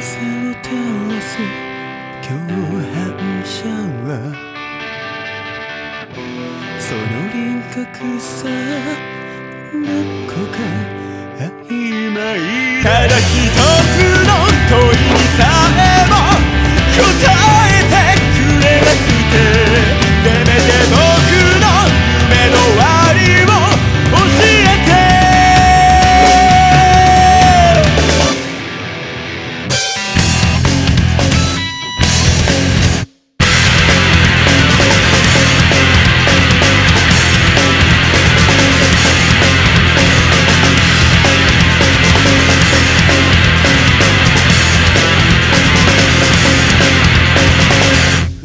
せを照らす共犯者はその輪郭さどこか曖昧ただ一つ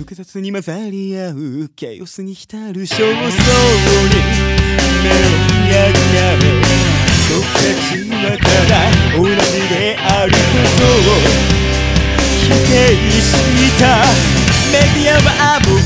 複雑に混ざり合うケイオスに浸る焦燥に目を見上げ僕たちはただ同じであることを否定した。メディアは僕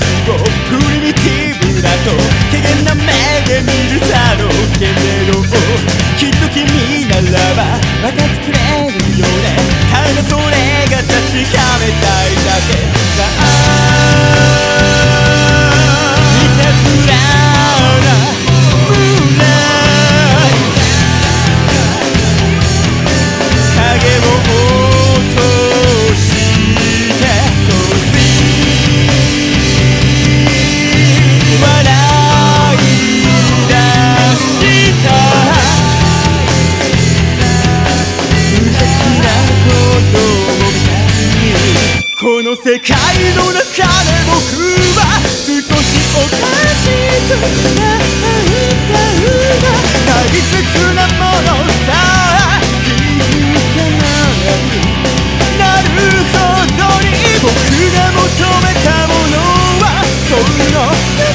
この世界の中で僕は少しおかしくなっていたんだ大切なものさ気づかないなるほどに僕が求めたものはその汚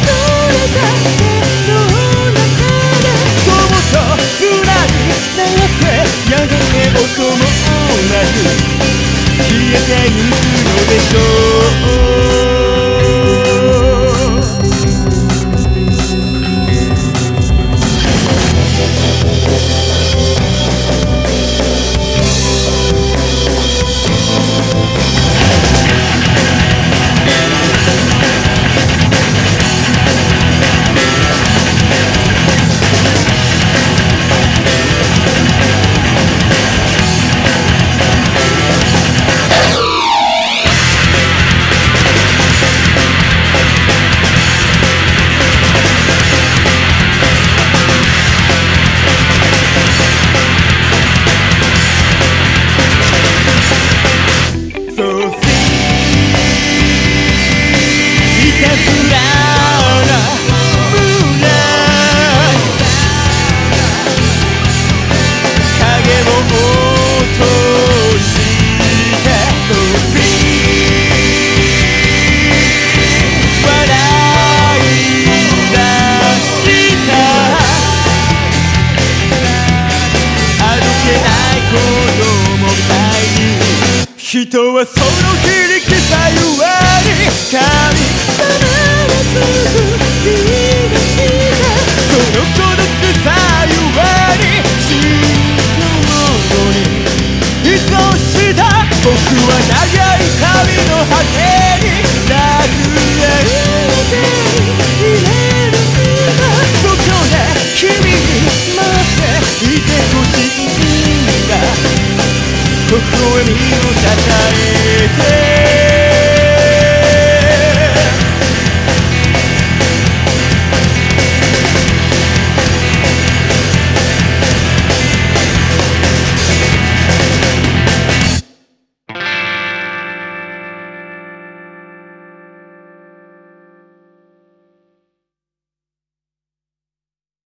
れた手の中でそうとつなぎなってやがて音もなく消えてゆくので子供みたいに人はその非力さゆえに神。様がつく気がしたその孤独さゆえに。真のに依存した？僕は長い ¡Suscríbete al!